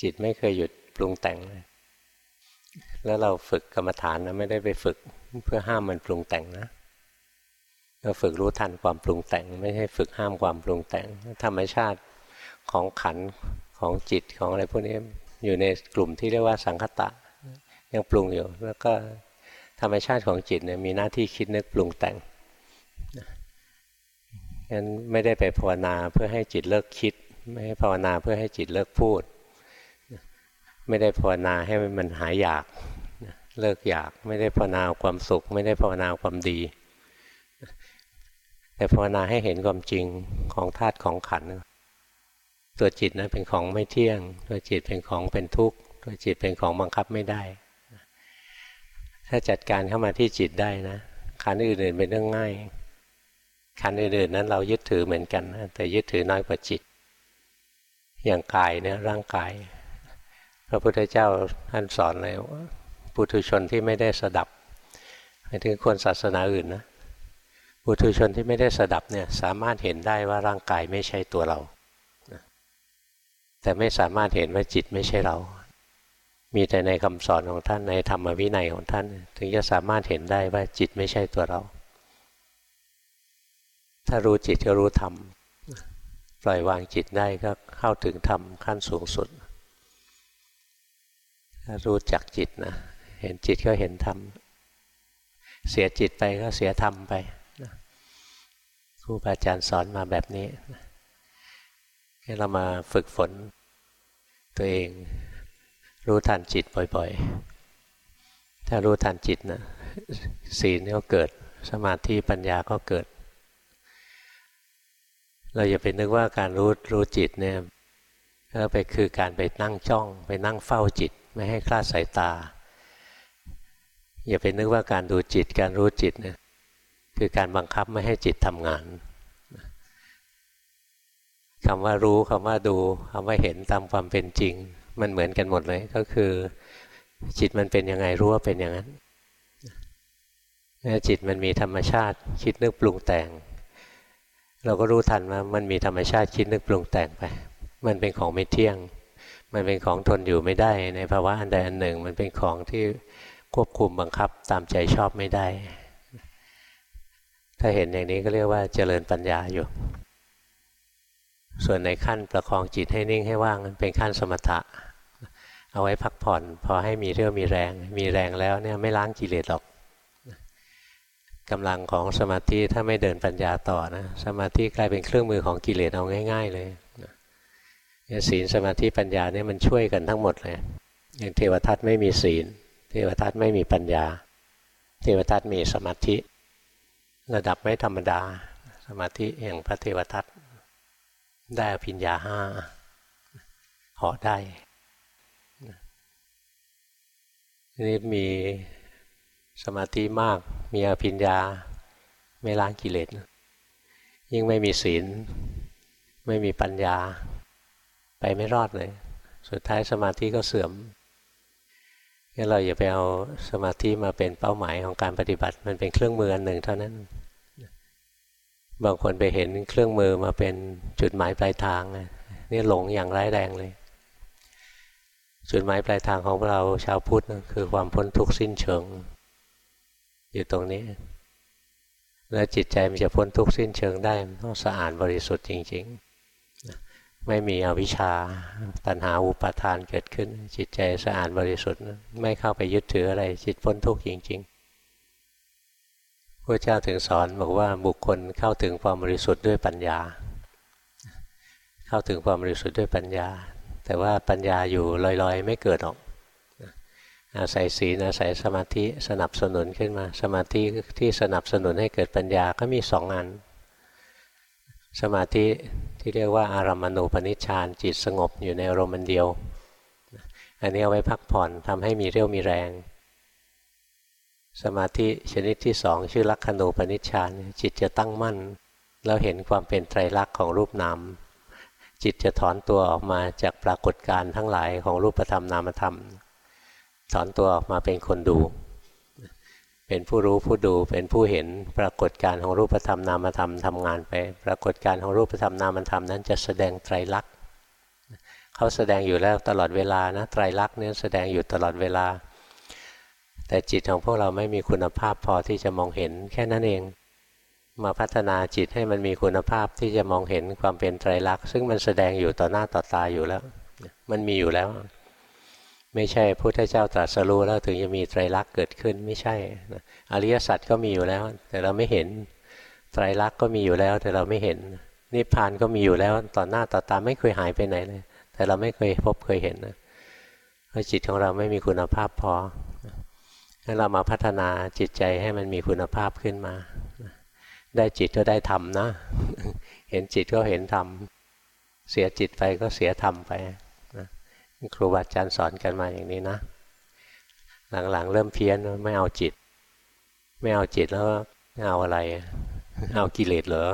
จิตไม่เคยหยุดปรุงแต่งเลยแล้วเราฝึกกรรมฐานนะไม่ได้ไปฝึกเพื่อห้ามมันปรุงแต่งนะเราฝึกรู้ทันความปรุงแต่ง ไม่ใช่ฝึกห้ามความปรุงแต่ง ธรรมชาติของขันของจิตของอะไรพวกนี้อยู่ในกลุ่มที่เรียกว่าสังคตะ ยังปรุงอยู่ แล้วก็ธรรมชาติของจิตเนี่ยมีหน้าที่คิดนึกปรุงแต่งงั้นไม่ได้ไปภาวนาเพื่อให้จิตเลิกคิด ไม่ให้ภาวนาเพื่อให้จิตเลิกพูด ไม่ได้ภาวนาให้มันหายอยาก เลิกอยากไม่ได้ภาวนาความสุข ไม่ได้ภาวนาความดี แต่ภาวนาให้เห็นความจริงของธาตุของขันตัวจิตนะเป็นของไม่เที่ยง ตัวจิตเป็นของเป็นทุกข์ตัวจิตเป็นของบังคับไม่ได้ ถ้าจัดการเข้ามาที่จิตได้นะขันอื่นๆเป็นเรื่องง่ายขันอื่นๆนั้นเรายึดถือเหมือนกันนะแต่ยึดถือน้อยกว่าจิต อย่างกายเนี่ยร่างกาย พระพุทธเจ้าท่านสอนเลยว่าปุถุชนที่ไม่ได้สดับหมายถึงคนศาสนาอื่นนะปุถุชนที่ไม่ได้สดับเนี่ยสามารถเห็นได้ว่าร่างกายไม่ใช่ตัวเรา แต่ไม่สามารถเห็นว่าจิตไม่ใช่เรา มีแต่ในคำสอนของท่านในธรรมวินัยของท่าน ถึงจะสามารถเห็นได้ว่าจิตไม่ใช่ตัวเรา ถ้ารู้จิตก็รู้ธรรมปล่อยวางจิตได้ก็เข้าถึงธรรมขั้นสูงสุด รู้จักจิตนะ เห็นจิตก็เห็นธรรม เสียจิตไปก็เสียธรรมไปครูบาอาจารย์สอนมาแบบนี้ให้เรามาฝึกฝน ตัวเองรู้ทันจิตบ่อยๆ ถ้ารู้ทันจิตนะศีลก็เกิด สมาธิปัญญาก็เกิด เราอย่าไปนึกว่าการรู้รู้จิตเนี่ยก็ไปคือการไปนั่งจ้อง ไปนั่งเฝ้าจิต ไม่ให้คลาดสายตา อย่าไปนึกว่าการดูจิตการรู้จิตเนี่ยคือการบังคับไม่ให้จิตทำงานคำว่ารู้คำว่าดูคำว่าเห็นตามความเป็นจริง มันเหมือนกันหมดเลยก็คือ จิตมันเป็นยังไงรู้ว่าเป็นอย่างนั้นจิตมันมีธรรมชาติคิดนึกปรุงแต่ง เราก็รู้ทันว่ามันมีธรรมชาติคิดนึกปรุงแต่งไป มันเป็นของไม่เที่ยง มันเป็นของทนอยู่ไม่ได้ ในภาวะอันใดอันหนึ่ง มันเป็นของที่ควบคุมบังคับตามใจชอบไม่ได้ ถ้าเห็นอย่างนี้ก็เรียกว่าเจริญปัญญาอยู่ ส่วนในขั้นประคองจิตให้นิ่งให้ว่างเป็นขั้นสมถะ เอาไว้พักผ่อน พอให้มีเรี่ยวมีแรง มีแรงแล้วเนี่ยไม่ล้างกิเลสหรอกกำลังของสมาธิถ้าไม่เดินปัญญาต่อนะ สมาธิกลายเป็นเครื่องมือของกิเลสเอาง่าย ๆ เลย ศีลสมาธิปัญญาเนี่ยมันช่วยกันทั้งหมดเลยอย่างเทวทัตไม่มีศีล เทวทัตไม่มีปัญญา เทวทัตมีสมาธิ ระดับไม่ธรรมดา สมาธิอย่างพระเทวทัตได้อภิญญาห้าหอได้นี่มีสมาธิมากมีอภิญญาไม่ล้างกิเลสยิ่งไม่มีศีล ไม่มีปัญญา ไปไม่รอดเลย สุดท้ายสมาธิก็เสื่อมงั้นเราอย่าไปเอาสมาธิมาเป็นเป้าหมายของการปฏิบัติ มันเป็นเครื่องมืออันหนึ่งเท่านั้น บางคนไปเห็นเครื่องมือมาเป็นจุดหมายปลายทางนี่หลงอย่างร้ายแรงเลย จุดหมายปลายทางของเราชาวพุทธคือความพ้นทุกข์สิ้นเชิง อยู่ตรงนี้ แล้วจิตใจมันจะพ้นทุกข์สิ้นเชิงได้ต้องสะอาดบริสุทธิ์จริง ๆ ไม่มีอวิชชาตัณหาอุปาทานเกิดขึ้น จิตใจสะอาดบริสุทธิ์ไม่เข้าไปยึดถืออะไรจิตพ้นทุกข์จริงๆพระเจ้าถึงสอนบอกว่าบุคคลเข้าถึงความบริสุทธิ์ด้วยปัญญา เข้าถึงความบริสุทธิ์ด้วยปัญญา แต่ว่าปัญญาอยู่ลอยๆ ไม่เกิดหรอกอาศัยศีลอาศัยสมาธิสนับสนุนขึ้นมา สมาธิที่สนับสนุนให้เกิดปัญญาก็มีสองอัน สมาธิ ที่เรียกว่าอารามณูปนิชฌานจิตสงบอยู่ในอารมณ์เดียว อันนี้เอาไว้พักผ่อนทำให้มีเรี่ยวมีแรง สมาธิชนิดที่สองชื่อลักขณูปนิชฌานจิตจะตั้งมั่น แล้วเห็นความเป็นไตรลักษณ์ของรูปนามจิตจะถอนตัวออกมาจากปรากฏการณ์ทั้งหลายของรูปธรรมนามธรรม ถอนตัวออกมาเป็นคนดู เป็นผู้รู้ผู้ดูเป็นผู้เห็นปรากฏการของรูปธรรมนามธรรมทำงานไป ปรากฏการของรูปธรรมนามธรรมนั้นจะแสดงไตรลักษณ์เขาแสดงอยู่แล้วตลอดเวลานะไตรลักษณ์เนี่ยแสดงอยู่ตลอดเวลา แต่จิตของพวกเราไม่มีคุณภาพพอที่จะมองเห็นแค่นั้นเอง มาพัฒนาจิตให้มันมีคุณภาพที่จะมองเห็นความเป็นไตรลักษณ์ซึ่งมันแสดงอยู่ต่อหน้าต่อตาอยู่แล้ว มันมีอยู่แล้ว ไม่ใช่พุทธเจ้าตรัสรู้แล้วถึงจะมีไตรลักษณ์เกิดขึ้นไม่ใช่อริยสัจก็มีอยู่แล้ว แต่เราไม่เห็นไตรลักษณ์ก็มีอยู่แล้ว แต่เราไม่เห็นนิพพานก็มีอยู่แล้วต่อหน้าต่อตาไม่เคยหายไปไหนเลย แต่เราไม่เคยพบเคยเห็นนะเพราะจิตของเราไม่มีคุณภาพพอให้เรามาพัฒนาจิตใจให้มันมีคุณภาพขึ้นมา ได้จิตก็ได้ธรรมนะ เห็นจิตก็เห็นธรรมเสียจิตไปก็เสียธรรมไป ครูบาอาจารย์สอนกันมาอย่างนี้นะ หลังๆ เริ่มเพี้ยนไม่เอาจิต ไม่เอาจิตแล้วเอาอะไร เอากิเลสเหรอ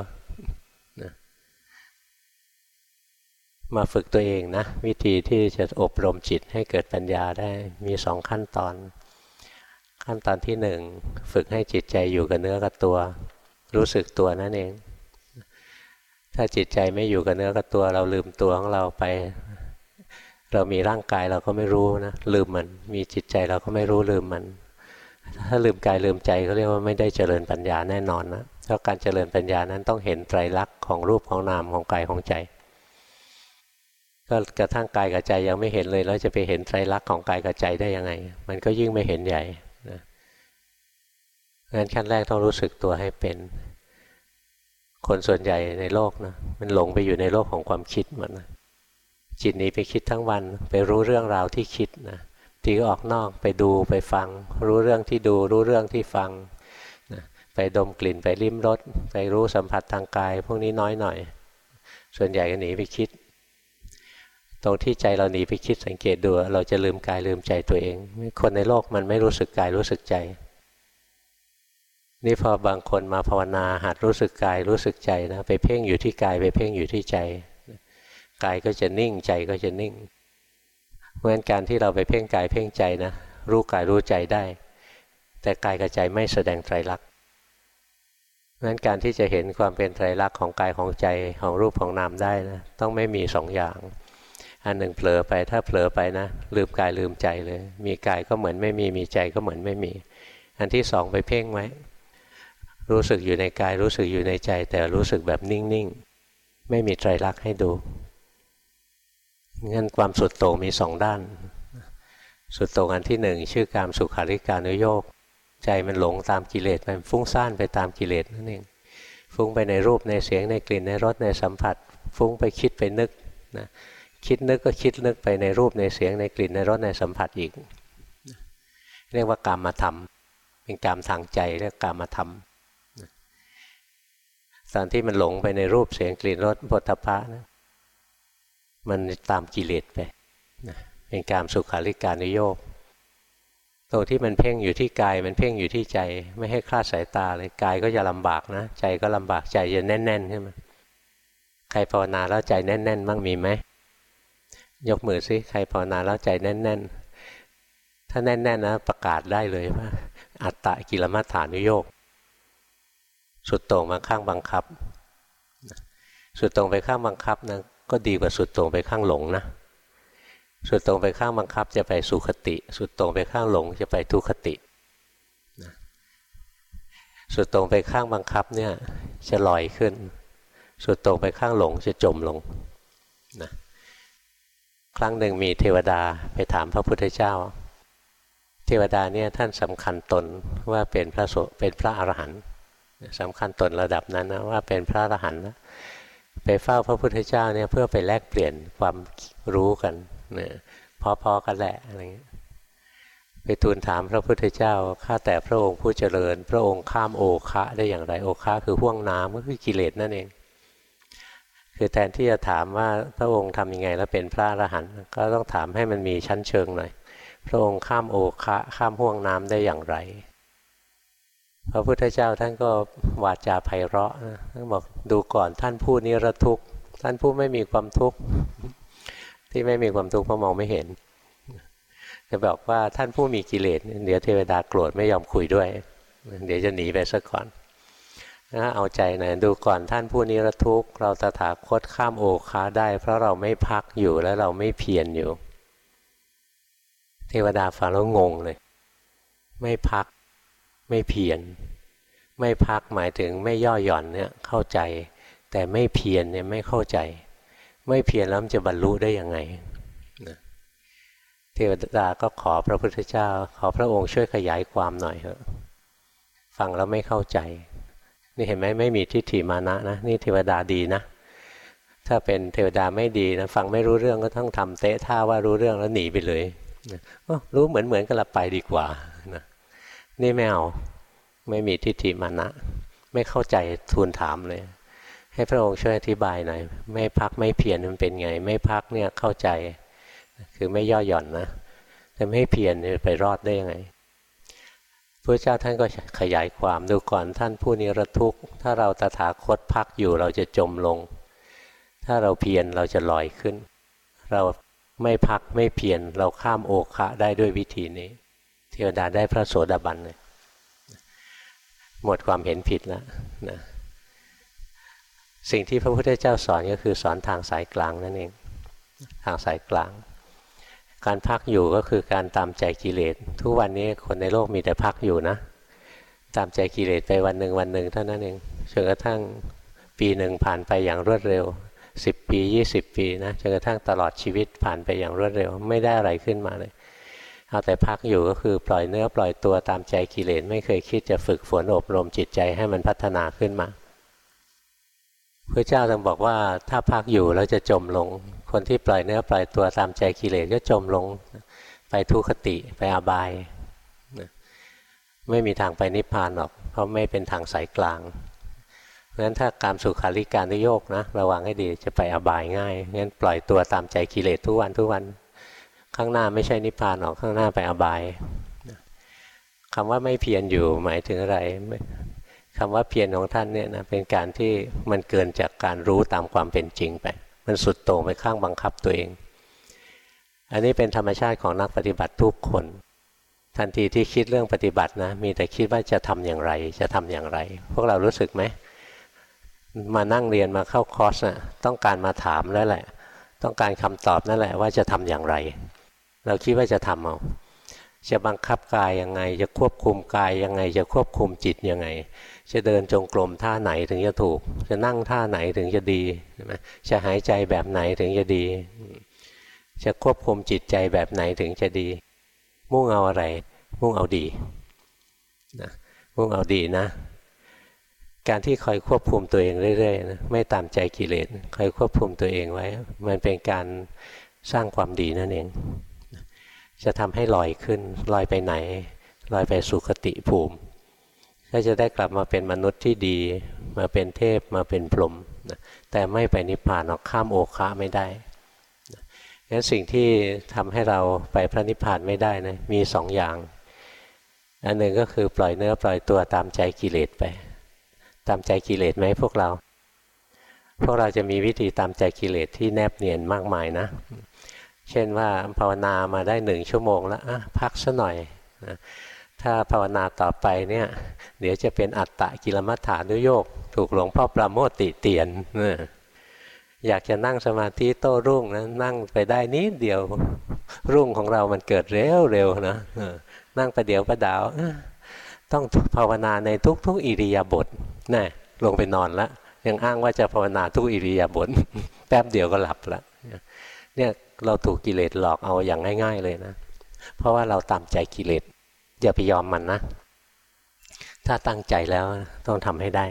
มาฝึกตัวเองนะ วิธีที่จะอบรมจิตให้เกิดปัญญาได้มีสองขั้นตอน ขั้นตอนที่หนึ่งฝึกให้จิตใจอยู่กับเนื้อกับตัว รู้สึกตัวนั่นเอง ถ้าจิตใจไม่อยู่กับเนื้อกับตัว เราลืมตัวของเราไป เรามีร่างกายเราก็ไม่รู้นะลืมมัน มีจิตใจเราก็ไม่รู้ลืมมัน ถ้าลืมกายลืมใจเขาเรียกว่าไม่ได้เจริญปัญญาแน่นอนนะเพราะการเจริญปัญญานั้นต้องเห็นไตรลักษณ์ของรูปของนามของกายของใจ ก็กระทั่งกายกับใจยังไม่เห็นเลยแล้วจะไปเห็นไตรลักษณ์ของกายกับใจได้ยังไง มันก็ยิ่งไม่เห็นใหญ่นะงั้นขั้นแรกต้องรู้สึกตัวให้เป็น คนส่วนใหญ่ในโลกนะมันหลงไปอยู่ในโลกของความคิดหมดนะ จิตนี้ไปคิดทั้งวัน ไปรู้เรื่องราวที่คิดนะทีก็ออกนอกไปดูไปฟัง รู้เรื่องที่ดู รู้เรื่องที่ฟังนะไปดมกลิ่นไปลิ้มรสไปรู้สัมผัสทางกาย พวกนี้น้อยหน่อย ส่วนใหญ่ก็หนีไปคิด ตรงที่ใจเราหนีไปคิดสังเกตดูเราจะลืมกายลืมใจตัวเอง คนในโลกมันไม่รู้สึกกายรู้สึกใจนี่พอบางคนมาภาวนาหัดรู้สึกกายรู้สึกใจนะไปเพ่งอยู่ที่กายไปเพ่งอยู่ที่ใจ กายก็จะนิ่งใจก็จะนิ่ง เพราะฉะนั้นการที่เราไปเพ่งกายเพ่งใจนะรู้กายรู้ใจได้ แต่กายกับใจไม่แสดงไตรลักษณ์เพราะฉะนั้นการที่จะเห็นความเป็นไตรลักษณ์ของกายของใจของรูปของนามได้นะต้องไม่มีสองอย่าง อันหนึ่งเผลอไปถ้าเผลอไปนะ ลืมกายลืมใจเลย มีกายก็เหมือนไม่มีมีใจก็เหมือนไม่มี อันที่สองไปเพ่งไว้ รู้สึกอยู่ในกายรู้สึกอยู่ในใจ แต่รู้สึกแบบนิ่งๆ ไม่มีใจรักให้ดู งั้นความสุดโต่งมีสองด้าน สุดโต่งอันที่หนึ่งชื่อการสุขาริการนุโยกใจมันหลงตามกิเลสมันฟุ้งซ่านไปตามกิเลสนั่นเองฟุ้งไปในรูปในเสียงในกลิ่นในรสในสัมผัส ฟุ้งไปคิดไปนึกนะคิดนึกก็คิดนึกไปในรูปในเสียงในกลิ่นในรสในสัมผัสอีก เรียกว่ากรรมมาทำเป็นกรรมทางใจเรียกกรรมมาทำตอนที่มันหลงไปในรูปเสียงกลิ่นรสบทพะนะ มันตามกิเลสไปเป็นการสุขาริการนิโยกตรงที่มันเพ่งอยู่ที่กายมันเพ่งอยู่ที่ใจ ไม่ให้คลาดสายตาเลยกายก็จะลำบากนะ ใจก็ลำบากใจจะแน่นๆใช่ไหมใครภาวนาแล้วใจแน่นๆบ้างมีไหมยกมือซิใครภาวนาแล้วใจแน่น ๆ ถ้าแน่นๆนะประกาศได้เลยว่า อัตตะกิลมัฏฐานุโยกสุดตรงมาข้างบังคับ สุดตรงไปข้างบังคับนะ ก็ดีกว่าสุดตรงไปข้างหลงนะสุดตรงไปข้างบังคับจะไปสุขติ สุดตรงไปข้างหลงจะไปทุคติสุดตรงไปข้างบังคับเนี่ยจะลอยขึ้น สุดตรงไปข้างหลงจะจมลงนะครั้งหนึ่งมีเทวดาไปถามพระพุทธเจ้า เทวดาเนี่ยท่านสำคัญตนว่าเป็นพระโสเป็นพระอรหันต์สำคัญตนระดับนั้นนะว่าเป็นพระอรหันต์นะ ไปเฝ้าพระพุทธเจ้าเนี่ยเพื่อไปแลกเปลี่ยนความรู้กันเนี่ยพอๆกันแหละอะไรเงี้ยไปทูลถามพระพุทธเจ้าข้าแต่พระองค์ผู้เจริญ พระองค์ข้ามโอคะได้อย่างไรโอคะคือห่วงน้ำก็คือกิเลสนั่นเอง คือแทนที่จะถามว่าพระองค์ทำยังไงแล้วเป็นพระอรหันต์ก็ต้องถามให้มันมีชั้นเชิงหน่อย พระองค์ข้ามโอคะข้ามห่วงน้ำได้อย่างไร พระพุทธเจ้าท่านก็วาจาไพเราะท่านบอกดูก่อนท่านผู้นิรทุกข์ท่านผู้ไม่มีความทุกข์ที่ไม่มีความทุกข์เพราะมองไม่เห็นจะบอกว่าท่านผู้มีกิเลสเดี๋ยวเทวดาโกรธไม่ยอมคุยด้วย เดี๋ยวจะหนีไปซะก่อนนะเอาใจหน่อยดูก่อนท่านผู้นิรทุกข์เราตถาคตข้ามโอคาได้ เพราะเราไม่พักอยู่และเราไม่เพียรอยู่ เทวดาฟังแล้วงงเลย ไม่พัก ไม่เพียรไม่พักหมายถึงไม่ย่อหย่อนเนี่ยเข้าใจ แต่ไม่เพียรเนี่ยไม่เข้าใจ ไม่เพียรแล้วมันจะบรรลุได้ยังไงเทวดาก็ขอพระพุทธเจ้า ขอพระองค์ช่วยขยายความหน่อยเถอะฟังแล้วไม่เข้าใจ นี่เห็นไหมไม่มีทิฏฐิมานะนะ นี่เทวดาดีนะ ถ้าเป็นเทวดาไม่ดีนะฟังไม่รู้เรื่องก็ต้องทำเตะท่าว่ารู้เรื่องแล้วหนีไปเลยรู้เหมือนเหมือนกันละไปดีกว่า นี่ไม่เอาไม่มีทิฏฐิมานะ ไม่เข้าใจทูลถามเลย ให้พระองค์ช่วยอธิบายหน่อย ไม่พักไม่เพียรมันเป็นไง ไม่พักเนี่ยเข้าใจ คือไม่ย่อหย่อนนะแต่ไม่เพียรไปรอดได้ยังไงพระเจ้าท่านก็ขยายความดูก่อนท่านผู้นิรทุกข์ ถ้าเราตถาคตพักอยู่เราจะจมลง ถ้าเราเพียรเราจะลอยขึ้น เราไม่พักไม่เพียรเราข้ามโอคะได้ด้วยวิธีนี้ เทวดาได้พระโสดาบันเลยหมดความเห็นผิดแล้วนะสิ่งที่พระพุทธเจ้าสอนก็คือสอนทางสายกลางนั่นเอง ทางสายกลาง การพักอยู่ก็คือการตามใจกิเลส ทุกวันนี้คนในโลกมีแต่พักอยู่นะ ตามใจกิเลสไปวันหนึ่งวันหนึ่งเท่านั้นเองจนกระทั่งปีหนึ่งผ่านไปอย่างรวดเร็วสิบปียี่สิบปีนะจนกระทั่งตลอดชีวิตผ่านไปอย่างรวดเร็ว ไม่ได้อะไรขึ้นมาเลย เอาแต่พักอยู่ก็คือปล่อยเนื้อปล่อยตัวตามใจกิเลสไม่เคยคิดจะฝึกฝนอบรมจิตใจให้มันพัฒนาขึ้นมาพระเจ้าต้องบอกว่าถ้าพักอยู่แล้วจะจมลง คนที่ปล่อยเนื้อปล่อยตัวตามใจกิเลสก็จมลงไปทุคติไปอบายไม่มีทางไปนิพพานหรอก เพราะไม่เป็นทางสายกลางเพราะฉะนั้นถ้าการสุขาริการนโยกนะระวังให้ดีจะไปอบายง่ายงั้นปล่อยตัวตามใจกิเลสทุกวันทุกวัน ข้างหน้าไม่ใช่นิพพานหรอกข้างหน้าไปอบายคำว่าไม่เพียรอยู่หมายถึงอะไรคำว่าเพียรของท่านเนี่ยนะเป็นการที่มันเกินจากการรู้ตามความเป็นจริงไป มันสุดโต่งไปข้างบังคับตัวเอง อันนี้เป็นธรรมชาติของนักปฏิบัติทุกคน ทันทีที่คิดเรื่องปฏิบัตินะมีแต่คิดว่าจะทำอย่างไรจะทำอย่างไร พวกเรารู้สึกไหมมานั่งเรียนมาเข้าคอร์สนะ่ะต้องการมาถามแล้วแหละ ต้องการคำตอบนั่นแหละว่าจะทำอย่างไร เราคิดว่าจะทำเอาจะบังคับกายยังไง จะควบคุมกายยังไง จะควบคุมจิตยังไง จะเดินจงกรมท่าไหนถึงจะถูก จะนั่งท่าไหนถึงจะดีจะหายใจแบบไหนถึงจะดี จะควบคุมจิตใจแบบไหนถึงจะดี มุ่งเอาอะไร มุ่งเอาดีนะมุ่งเอาดีนะ การที่คอยควบคุมตัวเองเรื่อยๆนะไม่ตามใจกิเลสคอยควบคุมตัวเองไว้ มันเป็นการสร้างความดีนั่นเอง จะทำให้ลอยขึ้นลอยไปไหนลอยไปสุคติภูมิ ก็จะได้กลับมาเป็นมนุษย์ที่ดี มาเป็นเทพมาเป็นพรหมแต่ไม่ไปนิพพานออกข้ามโอคะไม่ได้งั้นสิ่งที่ทำให้เราไปพระนิพพานไม่ได้นะมีสองอย่าง อันหนึ่งก็คือปล่อยเนื้อปล่อยตัวตามใจกิเลสไป ตามใจกิเลสไหมพวกเรา พวกเราจะมีวิธีตามใจกิเลสที่แนบเนียนมากมายนะ เช่นว่าภาวนามาได้หนึ่งชั่วโมงแล้วพักซะหน่อยนะถ้าภาวนาต่อไปเนี่ยเดี๋ยวจะเป็นอัตตะกิลมัฏฐานุโยกถูกหลวงพ่อประโมทติเตียนอยากจะนั่งสมาธิโต้รุ่งนะนั่งไปได้นิดเดียวรุ่งของเรามันเกิดเร็วเร็วนะนั่งประเดี๋ยวประดาว ต้องภาวนาในทุกๆอิริยาบถนี่ลงไปนอนแล้วยังอ้างว่าจะภาวนาทุกอิริยาบถแป๊บเดียวก็หลับแล้ว เนี่ยเราถูกกิเลสหลอกเอาอย่างง่าย ๆ เลยนะ เพราะว่าเราตามใจกิเลสอย่าไปยอมมันนะ ถ้าตั้งใจแล้วต้องทำให้ได้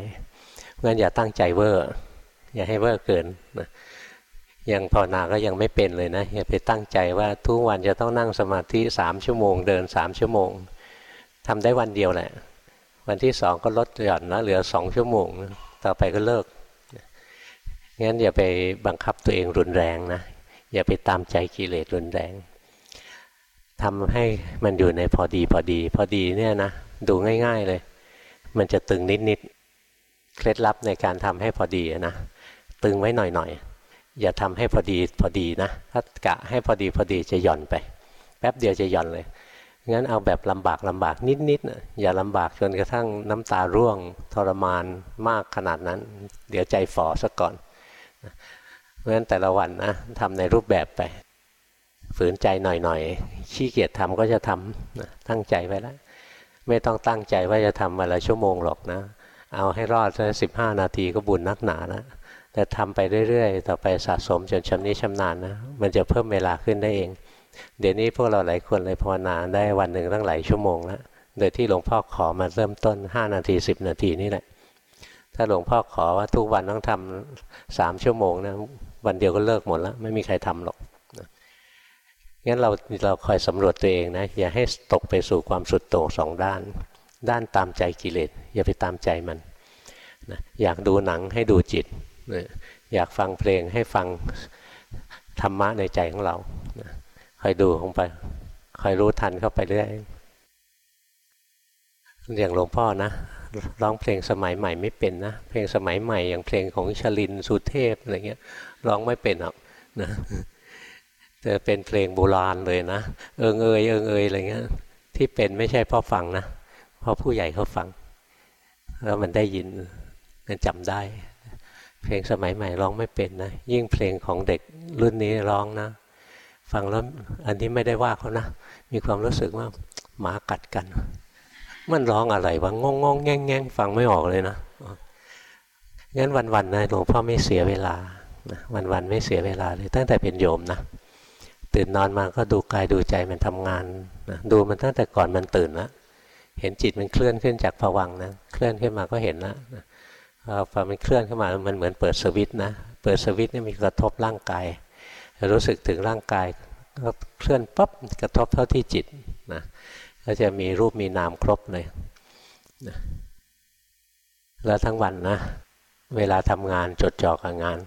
งั้นอย่าตั้งใจเวอร์อย่าให้เวอร์เกินนะยังภาวนาก็ยังไม่เป็นเลยนะอย่าไปตั้งใจว่าทุกวันจะต้องนั่งสมาธิสามชั่วโมง เดินสามชั่วโมงทำได้วันเดียวแหละ วันที่สองก็ลดหย่อนนะเหลือสองชั่วโมง ต่อไปก็เลิกงั้นอย่าไปบังคับตัวเองรุนแรงนะ อย่าไปตามใจกิเลสรุนแรงทำให้มันอยู่ในพอดีพอดี พอดีเนี่ยนะดูง่าย ๆเลย มันจะตึงนิดๆเคล็ดลับในการทำให้พอดีนะตึงไว้หน่อยๆอย่าทำให้พอดีพอดีนะถ้ากะให้พอดีพอดีจะหย่อนไป แป๊บเดียวจะหย่อนเลยงั้นเอาแบบลำบากลำบากนิดๆนะอย่าลำบากจนกระทั่งน้ำตาร่วงทรมานมากขนาดนั้น เดี๋ยวใจฝ่อซะก่อน เพราะฉะนั้นแต่ละวันนะทำในรูปแบบไป ฝืนใจหน่อยๆขี้เกียจทำก็จะทำนะตั้งใจไว้แล้วไม่ต้องตั้งใจว่าจะทำวันละชั่วโมงหรอกนะ เอาให้รอดสักสิบห้านาทีก็บุญนักหนาแล้วแต่ทำไปเรื่อยๆ ต่อไปสะสมจนชำนิชำนาญนะ มันจะเพิ่มเวลาขึ้นได้เอง เดี๋ยวนี้พวกเราหลายคนเลยภาวนาได้วันหนึ่งตั้งหลายชั่วโมงแล้ว โดยที่หลวงพ่อขอมาเริ่มต้น 5 นาที 10 นาทีนี่แหละ ถ้าหลวงพ่อขอว่าทุกวันต้องทำสามชั่วโมงนะ วันเดียวก็เลิกหมดแล้ว ไม่มีใครทำหรอกงั้นเราเราคอยสำรวจตัวเองนะ อย่าให้ตกไปสู่ความสุดโต่งสองด้าน ด้านตามใจกิเลสอย่าไปตามใจมันนะอยากดูหนังให้ดูจิตอยากฟังเพลงให้ฟังธรรมะในใจของเราคอยดูลงไปคอยรู้ทันเข้าไปเรื่อยอย่างหลวงพ่อนะร้องเพลงสมัยใหม่ไม่เป็นนะ เพลงสมัยใหม่อย่างเพลงของชลินสุเทพอะไรเงี้ย ร้องไม่เป็นหรอกนะแต่เป็นเพลงโบราณเลยนะเอิงเอยเอิงเอยอะไรเงี้ยที่เป็นไม่ใช่พ่อฟังนะเพราะผู้ใหญ่เขาฟัง แล้วมันได้ยินมันจำได้ เพลงสมัยใหม่ร้องไม่เป็นนะยิ่งเพลงของเด็กรุ่นนี้ร้องนะ ฟังแล้วอันนี้ไม่ได้ว่าเขานะมีความรู้สึกว่าหมากัดกัน มันร้องอะไรวะงงงแง่งแง่งฟังไม่ออกเลยนะงั้นวันๆนะหลวงพ่อไม่เสียเวลา วันๆไม่เสียเวลาเลยตั้งแต่เป็นโยมนะตื่นนอนมาก็ดูกายดูใจมันทำงานนะดูมันตั้งแต่ก่อนมันตื่นล้วเห็นจิตมันเคลื่อนขึ้นจากผวังนะเคลื่อนขึ้นมาก็เห็นล้วพอมันเคลื่อนเข้ามามันเหมือนเปิดสวิตนะเปิดสวิตนี่มีกระทบร่างกาย รู้สึกถึงร่างกายก็เคลื่อนปั๊บกระทบเท่าที่จิตนะก็จะมีรูปมีนามครบเลยนะแล้วทั้งวันนะเวลาทำงานจดจ่อกับงาน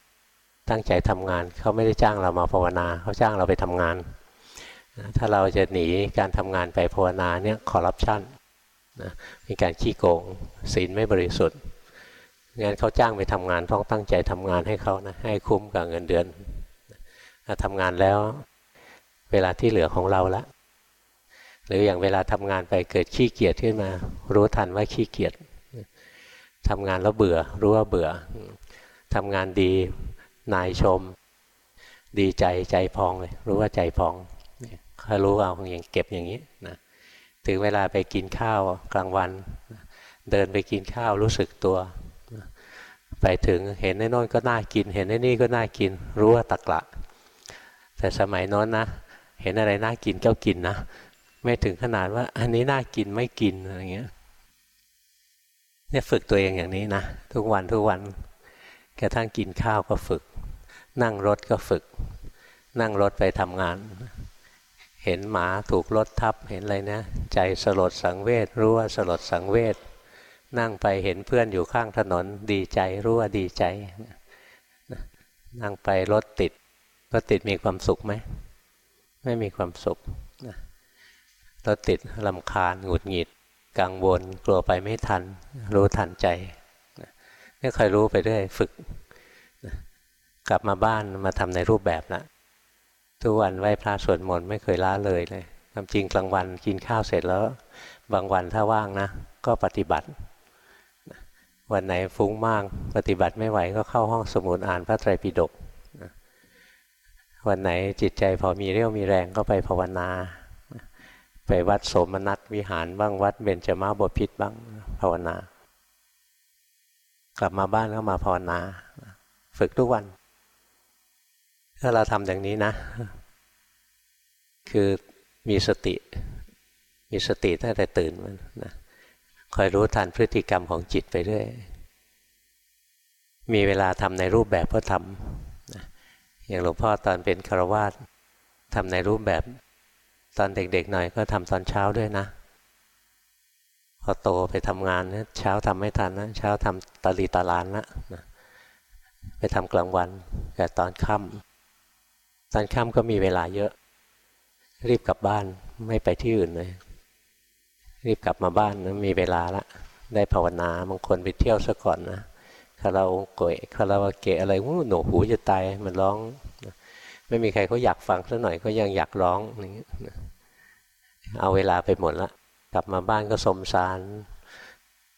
ตั้งใจทำงาน เขาไม่ได้จ้างเรามาภาวนาเขาจ้างเราไปทำงาน ถ้าเราจะหนีการทำงานไปภาวนาเนี่ยคอร์รัปชันนะมีการขี้โกงศีลไม่บริสุทธิ์งั้นเขาจ้างไปทำงานต้องตั้งใจทำงานให้เขานะให้คุ้มกับเงินเดือนทำงานแล้วเวลาที่เหลือของเราละหรืออย่างเวลาทำงานไปเกิดขี้เกียจขึ้นมา รู้ทันว่าขี้เกียจทำงานแล้วเบื่อรู้ว่าเบื่อทำงานดี นายชม ดีใจใจพองเลย รู้ว่าใจพองเขารู้เอาอย่างเก็บอย่างนี้นะถึงเวลาไปกินข้าวกลางวัน เดินไปกินข้าวรู้สึกตัว ไปถึงเห็นในโน้นก็น่ากิน เห็นในนี่ก็น่ากิน รู้ว่าตะกละ แต่สมัยน้นนะ เห็นอะไรน่ากินก็กินนะ ไม่ถึงขนาดว่าอันนี้น่ากินไม่กินอะไรเงี้ยเนี่ยฝึกตัวเองอย่างนี้นะ ทุกวันทุกวันกระทั่งกินข้าวก็ฝึก นั่งรถก็ฝึก นั่งรถไปทำงาน เห็นหมาถูกรถทับเห็นอะไรนะ ใจสลดสังเวชรู้ว่าสลดสังเวชนั่งไปเห็นเพื่อนอยู่ข้างถนนดีใจรู้ว่าดีใจ นั่งไปรถติดรถติดมีความสุขไหม ไม่มีความสุขรถติดลำคาญหงุดหงิด กังวลกลัวไปไม่ทัน รู้ทันใจนี่คอยรู้ไปเรื่อยฝึก กลับมาบ้านมาทำในรูปแบบนะทุกวันไหว้พระสวดมนต์ไม่เคยล้าเลยเลยความจริงกลางวันกินข้าวเสร็จแล้ว บางวันถ้าว่างนะ ก็ปฏิบัติ วันไหนฟุ้งมากปฏิบัติไม่ไหวก็เข้าห้องสมุดอ่านพระไตรปิฎกวันไหนจิตใจพอมีเรี่ยวมีแรงก็ไปภาวนา ไปวัดสมนัสวิหารบ้างวัดเบญจมาบพิษบ้างภาวนากลับมาบ้านก็มาภาวนา ฝึกทุกวัน ถ้าเราทำอย่างนี้นะ คือมีสติ มีสติตั้งแต่ตื่นมันนะคอยรู้ทันพฤติกรรมของจิตไปเรื่อย มีเวลาทำในรูปแบบก็ทำอย่างหลวงพ่อตอนเป็นคารวาสทำในรูปแบบตอนเด็กๆหน่อยก็ทำตอนเช้าด้วยนะพอโตไปทำงานเช้าทำไม่ทันนะเช้าทำตาลีตาลานละนะไปทำกลางวันแต่ตอนค่ำ ตอนค่ำก็มีเวลาเยอะ รีบกลับบ้านไม่ไปที่อื่นเลยรีบกลับมาบ้านนะมีเวลาละได้ภาวนาบางคนไปเที่ยวซะก่อนนะคาราโอเกะคาราโอเกะอะไรหนูหูจะตายมันร้อง ไม่มีใครเขาอยากฟังสักหน่อยก็ยังอยากร้องอย่างนี้เอาเวลาไปหมดละกลับมาบ้านก็สมสาร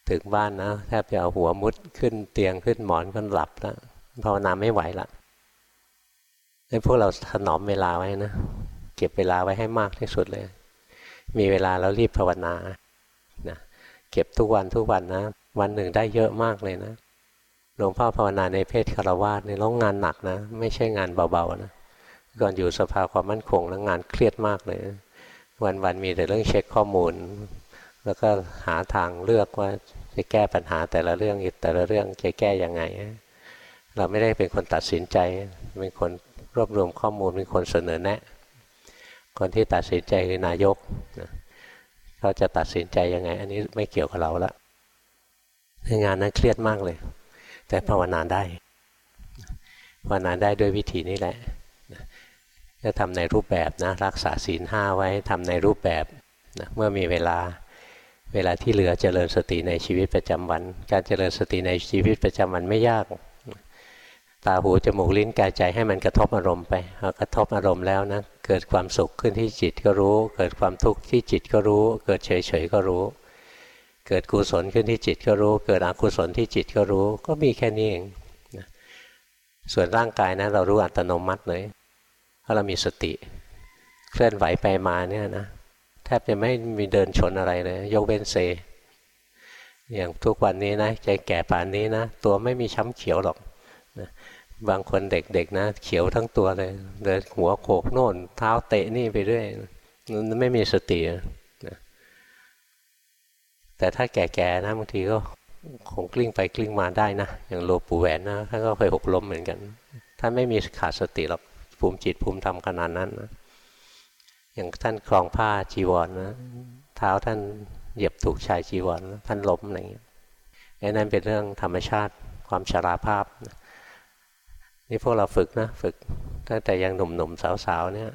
ถึงบ้านนะแทบจะเอาหัวมุดขึ้นเตียงขึ้นหมอนก็หลับแล้วภาวนาไม่ไหวละ ให้พวกเราถนอมเวลาไว้นะ เก็บเวลาไว้ให้มากที่สุดเลย มีเวลาแล้วรีบภาวนานะเก็บทุกวันทุกวันนะ วันหนึ่งได้เยอะมากเลยนะหลวงพ่อภาวนาในเพศคารวาสในร้องงานหนักนะ ไม่ใช่งานเบาๆนะก่อนอยู่สภาความมั่นคงแล้วงานเครียดมากเลยวันๆมีแต่เรื่องเช็คข้อมูล แล้วก็หาทางเลือกว่าจะแก้ปัญหาแต่ละเรื่องอีกแต่ละเรื่องจะแก้ยังไง เราไม่ได้เป็นคนตัดสินใจเป็นคน รวบรวมข้อมูลเป็นคนเสนอแนะ คนที่ตัดสินใจคือนายกเขาจะตัดสินใจยังไง อันนี้ไม่เกี่ยวกับเราละงานนั้นเครียดมากเลย แต่ภาวนาได้ภาวนาได้ด้วยวิธีนี้แหละจะทำในรูปแบบนะรักษาศีลห้าไว้ทำในรูปแบบนะเมื่อมีเวลาเวลาที่เหลือเจริญสติในชีวิตประจำวัน การเจริญสติในชีวิตประจำวันไม่ยาก ตาหูจมูกลิ้นกายใจให้มันกระทบอารมณ์ไปกระทบอารมณ์แล้วนะเกิดความสุขขึ้นที่จิตก็รู้ เกิดความทุกข์ที่จิตก็รู้ เกิดเฉยเฉยก็รู้ เกิดกุศลขึ้นที่จิตก็รู้ เกิดอกุศลที่จิตก็รู้ ก็มีแค่นี้เองส่วนร่างกายนะเรารู้อัตโนมัติเลยเพราะเรามีสติ เคลื่อนไหวไปมาเนี่ยนะแทบจะไม่มีเดินชนอะไรเลยยกเว้นเซ อย่างทุกวันนี้นะใจแก่ป่านนี้นะตัวไม่มีช้ำเขียวหรอก บางคนเด็กๆนะ เขียวทั้งตัวเลยเดินหัวโขกโน่น เท้าเตะนี่ไปเรื่อยนั่นไม่มีสตินะแต่ถ้าแก่ๆนะบางทีก็คงกลิ้งไปกลิ้งมาได้นะ อย่างโลปูแหวนนะท่านก็เคยหกล้มเหมือนกันท่านไม่มีขาดสติหรอกภูมิจิตภูมิธรรมขนาดนั้นนะอย่างท่านคลองผ้าจีวรนนะเท้าท่านเหยียบถูกชายจีวรท่านล้มอะไรอย่างเงี้ยนั่นเป็นเรื่องธรรมชาติความชราภาพนี่ นี่พวกเราฝึกนะฝึกตั้งแต่ยังหนุ่มๆสาวๆเนี่ย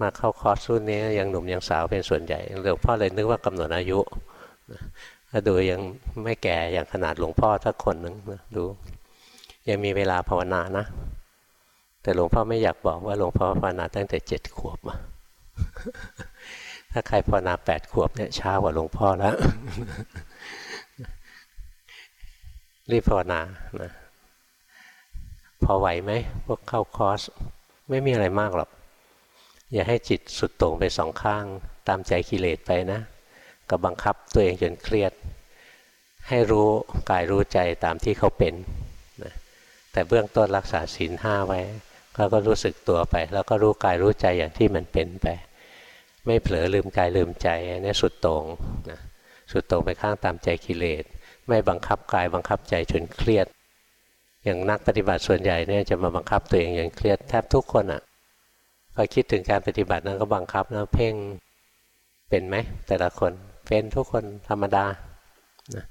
มาเข้าคอร์สรุ่นนี้ยังหนุ่มยังสาวเป็นส่วนใหญ่หลวงพ่อเลยนึกว่ากำหนดอายุถ้าดูยังไม่แก่อย่างขนาดหลวงพ่อสักคนหนึ่งนะดูยังมีเวลาภาวนานะ แต่หลวงพ่อไม่อยากบอกว่าหลวงพ่อภาวนาตั้งแต่เจ็ดขวบมาถ้าใครภาวนาแปดขวบเนี่ยช้ากว่าหลวงพ่อแล้วรีบภาวนานะ พอไหวไหมพวกเข้าคอร์สไม่มีอะไรมากหรอก อย่าให้จิตสุดโต่งไปสองข้าง ตามใจกิเลสไปนะ กับบังคับตัวเองจนเครียด ให้รู้กายรู้ใจตามที่เขาเป็นนะแต่เบื้องต้นรักษาศีลห้าไว้เขาก็รู้สึกตัวไป แล้วก็รู้กายรู้ใจอย่างที่มันเป็นไป ไม่เผลอลืมกายลืมใจนี่สุดโตรงนะสุดโตรงไปข้างตามใจกิเลสไม่บังคับกายบังคับใจจนเครียด อย่างนักปฏิบัติส่วนใหญ่เนี่ยจะมาบังคับตัวเองอย่างเครียดแทบทุกคนอะ่ะพอคิดถึงการปฏิบัตินั้นก็บังคับนะเพ่งเป็นไหมแต่ละคนเป็นทุกคนธรรมดานะ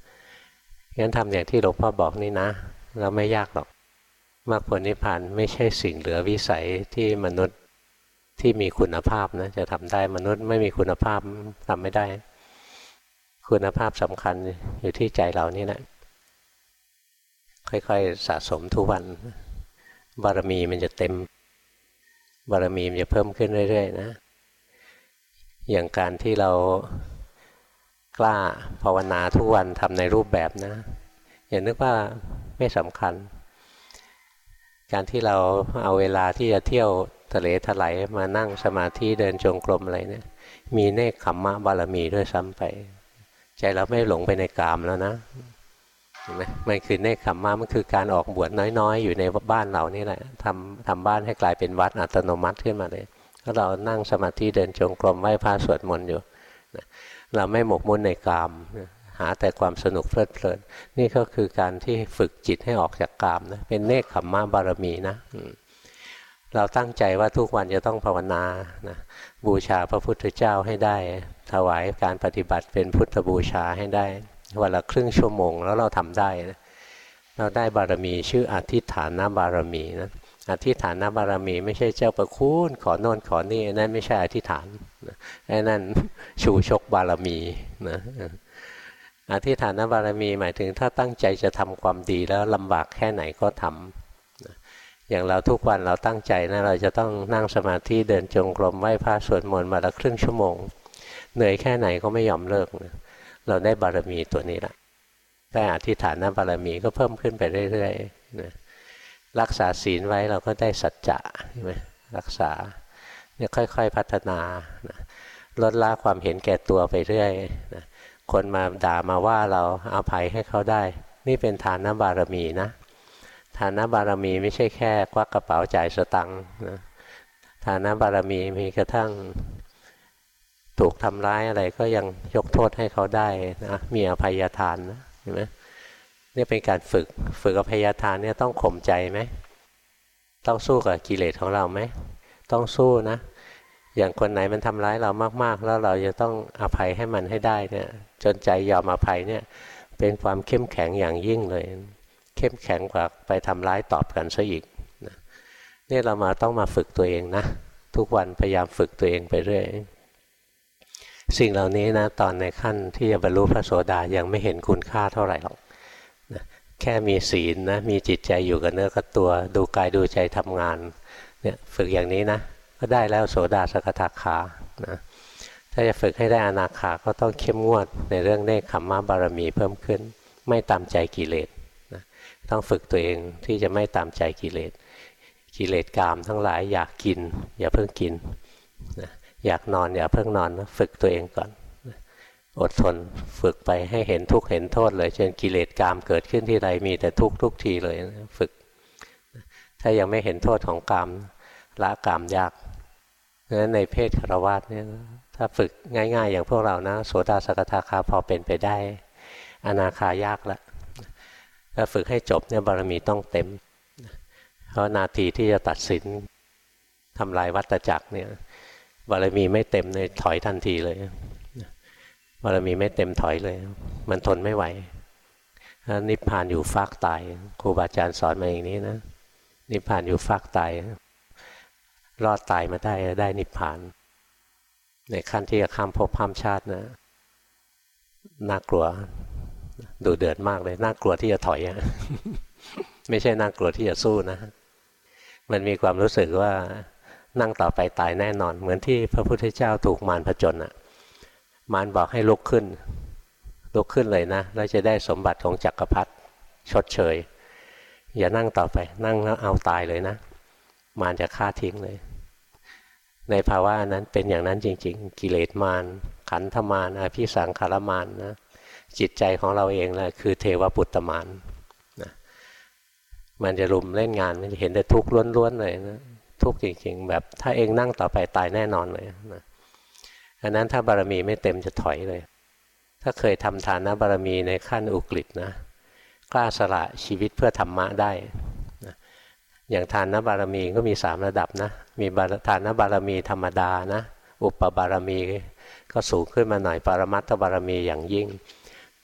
งั้นทำอย่างที่หลวงพ่อบอกนี่นะเราไม่ยากหรอกมรรคผลนิพพานไม่ใช่สิ่งเหลือวิสัยที่มนุษย์ที่มีคุณภาพนะจะทำได้มนุษย์ไม่มีคุณภาพทำไม่ได้ คุณภาพสำคัญอยู่ที่ใจเรานี่แหละ ค่อยๆสะสมทุกวัน บารมีมันจะเต็ม บารมีมันจะเพิ่มขึ้นเรื่อยๆนะ อย่างการที่เรากล้าภาวนาทุกวันทำในรูปแบบนะ อย่านึกว่าไม่สำคัญ การที่เราเอาเวลาที่จะเที่ยวทะเลถลายมานั่งสมาธิเดินจงกรมอะไรเนี่ย มีเนคขมมะบารมีด้วยซ้ำไป ใจเราไม่หลงไปในกามแล้วนะ เห็นไหมมันคือเนคขมมะมันคือการออกบวชน้อยๆ อยู่ในบ้านเรานี่แหละทำทำบ้านให้กลายเป็นวัดอัตโนมัติขึ้นมาเลยถ้าเรานั่งสมาธิเดินจงกรมไหว้พระสวดมนต์อยู่เราไม่หมกมุ่นในกามหาแต่ความสนุกเพลิดเพลิน นี่ก็คือการที่ฝึกจิตให้ออกจากกามนะเป็นเนคขมมะบารมีนะเราตั้งใจว่าทุกวันจะต้องภาวนานะบูชาพระพุทธเจ้าให้ได้ ถวายการปฏิบัติเป็นพุทธบูชาให้ได้ วันละครึ่งชั่วโมงแล้วเราทำได้นะเราได้บารมีชื่ออธิฐานบารมีนะอธิฐานบารมี ไม่ใช่เจ้าประคุณขอโน่นขอนี่นั่นไม่ใช่อธิฐานไอ้นั่นชูชกบารมีนะอธิฐานบารมีหมายถึงถ้าตั้งใจจะทำความดีแล้วลำบากแค่ไหนก็ทำอย่างเราทุกวันเราตั้งใจนะเราจะต้องนั่งสมาธิเดินจงกรมไหว้พระสวดมนต์มาละครึ่งชั่วโมง เหนื่อยแค่ไหนก็ไม่ยอมเลิกนะ เราได้บารมีตัวนี้ละได้อธิฐานบารมีก็เพิ่มขึ้นไปเรื่อยๆนะรักษาศีลไว้เราก็ได้สัจจะใช่ไหมรักษาเนี่ยค่อยๆพัฒนานะลดละความเห็นแก่ตัวไปเรื่อยนะคนมาด่ามาว่าเราเอาภัยให้เขาได้ นี่เป็นฐานบารมีนะฐานบารมีไม่ใช่แค่ควักกระเป๋าจ่ายสตังค์นะฐานบารมีมีกระทั่ง ถูกทำร้ายอะไรก็ยังยกโทษให้เขาได้นะมีอภัยทานนะเห็นไหมนี่เป็นการฝึกฝึกอภัยทานเนี่ยต้องข่มใจไหมต้องสู้กับกิเลสของเราไหมต้องสู้นะ อย่างคนไหนมันทำร้ายเรามาก ๆ แล้วเราจะต้องอภัยให้มันให้ได้เนี่ยจนใจยอมอภัยเนี่ยเป็นความเข้มแข็งอย่างยิ่งเลย เข้มแข็งกว่าไปทำร้ายตอบกันซะอีกนะนี่เรามาต้องมาฝึกตัวเองนะ ทุกวันพยายามฝึกตัวเองไปเรื่อย สิ่งเหล่านี้นะตอนในขั้นที่จะบรรลุพระโสดายังไม่เห็นคุณค่าเท่าไหร่หรอกนะแค่มีศีลนะมีจิตใจอยู่กับเนื้อกับตัว ดูกายดูใจทำงานเนี่ยฝึกอย่างนี้นะก็ได้แล้วโสดาสกทาขานะถ้าจะฝึกให้ได้อนาคาก็ต้องเข้มงวดในเรื่องเนคขมมะบารมีเพิ่มขึ้น ไม่ตามใจกิเลสนะต้องฝึกตัวเองที่จะไม่ตามใจกิเลสกิเลสกามทั้งหลายอยากกิน อย่าเพิ่งกินนะ อยากนอนอย่าเพิ่งนอนนะฝึกตัวเองก่อน อดทนฝึกไปให้เห็นทุกข์เห็นโทษเลยจนกิเลสกามเกิดขึ้นที่ไรมีแต่ทุกข์ทุกทีเลยนะฝึก ถ้ายังไม่เห็นโทษของกามละกามยากเพราะฉะนั้นในเพศคารวะเนี่ยถ้าฝึกง่าย ๆ อย่างพวกเรานะโสดาสกทาคาพอเป็นไปได้ อนาคายากละถ้าฝึกให้จบเนี่ยบารมีต้องเต็ม เพราะนาทีที่จะตัดสินทำลายวัตจักรเนี่ย บารมีไม่เต็มเลยถอยทันทีเลยบารมีไม่เต็มถอยเลย มันทนไม่ไหวนิพพานอยู่ฟากตายครูบาอาจารย์สอนมาอย่างนี้นะนิพพานอยู่ฟากตายรอดตายมาได้ได้นิพพาน ในขั้นที่จะข้ามภพข้ามชาตินะน่ากลัวดูเดือดมากเลยน่ากลัวที่จะถอยไม่ใช่น่ากลัวที่จะสู้นะ มันมีความรู้สึกว่า นั่งต่อไปตายแน่นอน เหมือนที่พระพุทธเจ้าถูกมารผจญอะมารบอกให้ลุกขึ้น ลุกขึ้นเลยนะแล้วจะได้สมบัติของจักรพรรดิชดเชย อย่านั่งต่อไป นั่งแล้วเอาตายเลยนะ มารจะฆ่าทิ้งเลย ในภาวะนั้นเป็นอย่างนั้นจริง ๆ กิเลสมารขันธมารอภิสังขารมารนะจิตใจของเราเองแหละคือเทวปุตตมารนะมันจะรุมเล่นงานมันจะเห็นแต่ทุกข์ล้วนๆเลยนะ ทุกข์จริงๆ แบบถ้าเองนั่งต่อไปตายแน่นอนเลยนะอันนั้นถ้าบารมีไม่เต็มจะถอยเลย ถ้าเคยทำทานนะบารมีในขั้นอุกฤษนะกล้าสละชีวิตเพื่อธรรมะได้นะอย่างทานนะบารมีก็มีสามระดับนะ มีทานนะบารมีธรรมดานะ อุปบารมีก็สูงขึ้นมาหน่อยปรมัตถบารมีอย่างยิ่ง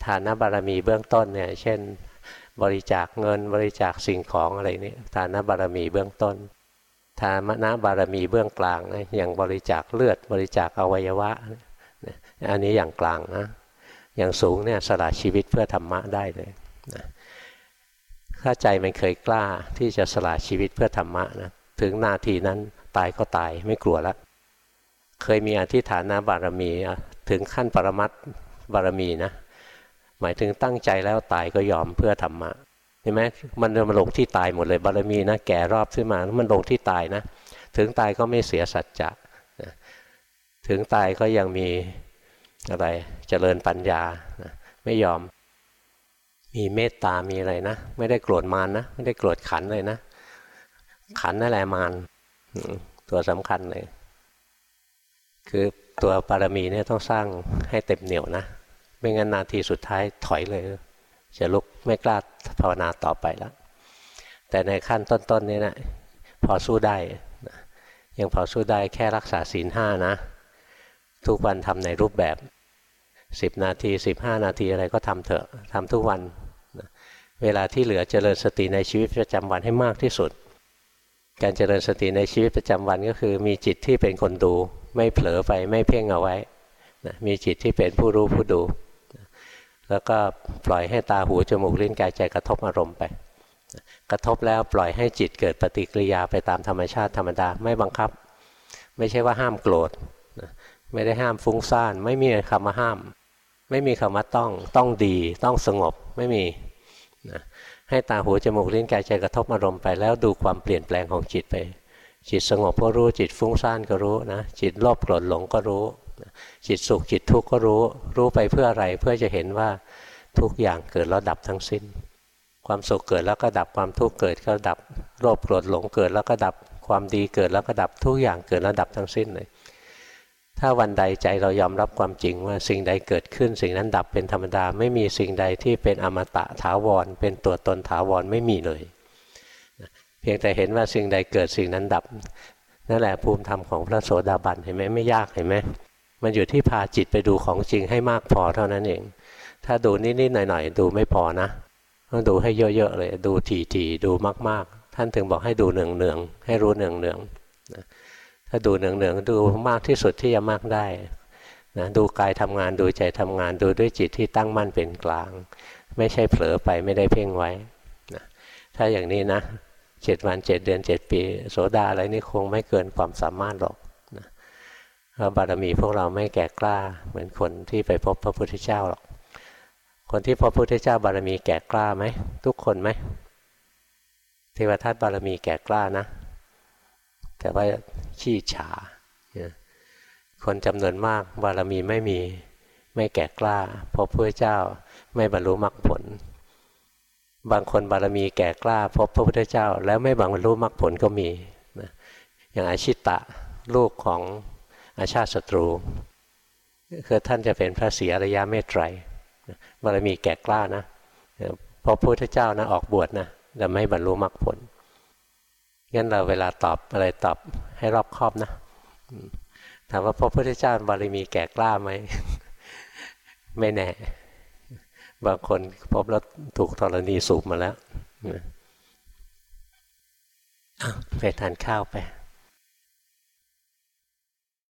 ทานนะบารมีเบื้องต้นเนี่ยเช่น บริจาคเงินบริจาคสิ่งของอะไรนี่ทานนะบารมีเบื้องต้น ทานนะบารมีเบื้องกลางนะอย่างบริจาคเลือดบริจาคอวัยวะอันนี้อย่างกลางนะอย่างสูงเนี่ยสละชีวิตเพื่อธรรมะได้เลยนะถ้าใจมันเคยกล้าที่จะสละชีวิตเพื่อธรรมะนะถึงนาทีนั้นตายก็ตายไม่กลัวละเคยมีอธิฐานะบารมีถึงขั้นปรมัตบารมีนะหมายถึงตั้งใจแล้วตายก็ยอมเพื่อธรรมะ ห็นไหมมันมาลงที่ตายหมดเลยบารมีนะแก่รอบขึ้นมามันลงที่ตายนะ ถึงตายก็ไม่เสียสัจจะนะถึงตายก็ยังมีอะไรเจริญปัญญานะไม่ยอม มีเมตตามีอะไรนะ ไม่ได้โกรธมารนนะไม่ได้โกรธขันเลยนะ ขันนั่นแหละมารตัวสำคัญเลย คือตัวปารมีเนี่ยต้องสร้างให้เต็มเหนียวนะ ไม่งั้นนาทีสุดท้ายถอยเลย จะลุกไม่กล้าภาวนาต่อไปแล้ว แต่ในขั้นต้นๆนี่นะพอสู้ได้ยังพอสู้ได้แค่รักษาศีลห้านะ ทุกวันทำในรูปแบบ 10 นาที 15 นาทีอะไรก็ทำเถอะทำทุกวันเวลาที่เหลือเจริญสติในชีวิตประจำวันให้มากที่สุด การเจริญสติในชีวิตประจำวันก็คือ มีจิตที่เป็นคนดู ไม่เผลอไปไม่เพ่งเอาไว้มีจิตที่เป็นผู้รู้ผู้ดู แล้วก็ปล่อยให้ตาหูจมูกลิ้นกายใจกระทบอารมณ์ไป กระทบแล้วปล่อยให้จิตเกิดปฏิกิริยาไปตามธรรมชาติธรรมดาไม่บังคับ ไม่ใช่ว่าห้ามโกรธไม่ได้ห้ามฟุ้งซ่าน ไม่มีคำว่าห้าม ไม่มีคำว่าต้องต้องดี ต้องสงบไม่มีนะให้ตาหูจมูกลิ้นกายใจกระทบอารมณ์ไปแล้วดูความเปลี่ยนแปลงของจิตไป จิตสงบก็รู้จิตฟุ้งซ่านก็รู้นะจิตโลภโกรธหลงก็รู้ จิตสุขจิตทุกข์ก็รู้ รู้ไปเพื่ออะไรเพื่อจะเห็นว่าทุกอย่างเกิดแล้วดับทั้งสิ้น ความสุขเกิดแล้วก็ดับความทุกข์เกิดก็ดับโลภโกรธหลงเกิดแล้วก็ดับความดีเกิดแล้วก็ดับทุกอย่างเกิดแล้วดับทั้งสิ้นเลยถ้าวันใดใจเรายอมรับความจริงว่าสิ่งใดเกิดขึ้น สิ่งนั้นดับเป็นธรรมดา ไม่มีสิ่งใดที่เป็นอมตะถาวร เป็นตัวตนถาวรไม่มีเลย เพียงแต่เห็นว่าสิ่งใดเกิดสิ่งนั้นดับ นั่นแหละภูมิธรรมของพระโสดาบันเห็นไหมไม่ยากเห็นไหม มันอยู่ที่พาจิตไปดูของจริงให้มากพอเท่านั้นเอง ถ้าดูนิดๆหน่อยๆดูไม่พอนะต้องดูให้เยอะๆเลย ดูทีๆดูมากๆ ท่านถึงบอกให้ดูเนืองๆให้รู้เนืองๆถ้าดูเนืองๆดูมากที่สุดที่จะมากได้นะดูกายทำงานดูใจทำงานดูด้วยจิตที่ตั้งมั่นเป็นกลาง ไม่ใช่เผลอไปไม่ได้เพ่งไว้นะถ้าอย่างนี้นะเจ็ดวันเจ็ดเดือนเจ็ดปี โสดาอะไรนี่คงไม่เกินความสามารถหรอก พระบารมีพวกเราไม่แก่กล้า เหมือนคนที่ไปพบพระพุทธเจ้าหรอก คนที่พบพระพุทธเจ้าบารมีแก่กล้าไหมทุกคนไหมเทวทัตบารมีแก่กล้านะ แต่ว่าขี้ฉา คนจำนวนมากบารมีไม่มีไม่แก่กล้าพบพระเจ้าไม่บรรลุมรรคผล บางคนบารมีแก่กล้า พบพระพุทธเจ้า แล้วไม่บรรลุมรรคผลก็มีนะอย่างอาชิตะลูกของ อาชาติศัตรูคือท่านจะเป็นพระศรีอริยะเมตไตรบารมีแก่กล้านะพอพระพุทธเจ้านะออกบวชนะแต่ไม่บรรลุมรรคผลงั้นเราเวลาตอบอะไรตอบให้รอบคอบนะถามว่าพระพุทธเจ้าบารมีแก่กล้าไหมไม่แน่ บางคนพบแล้วถูกธรณีสูบมาแล้วไปทานข้าวไป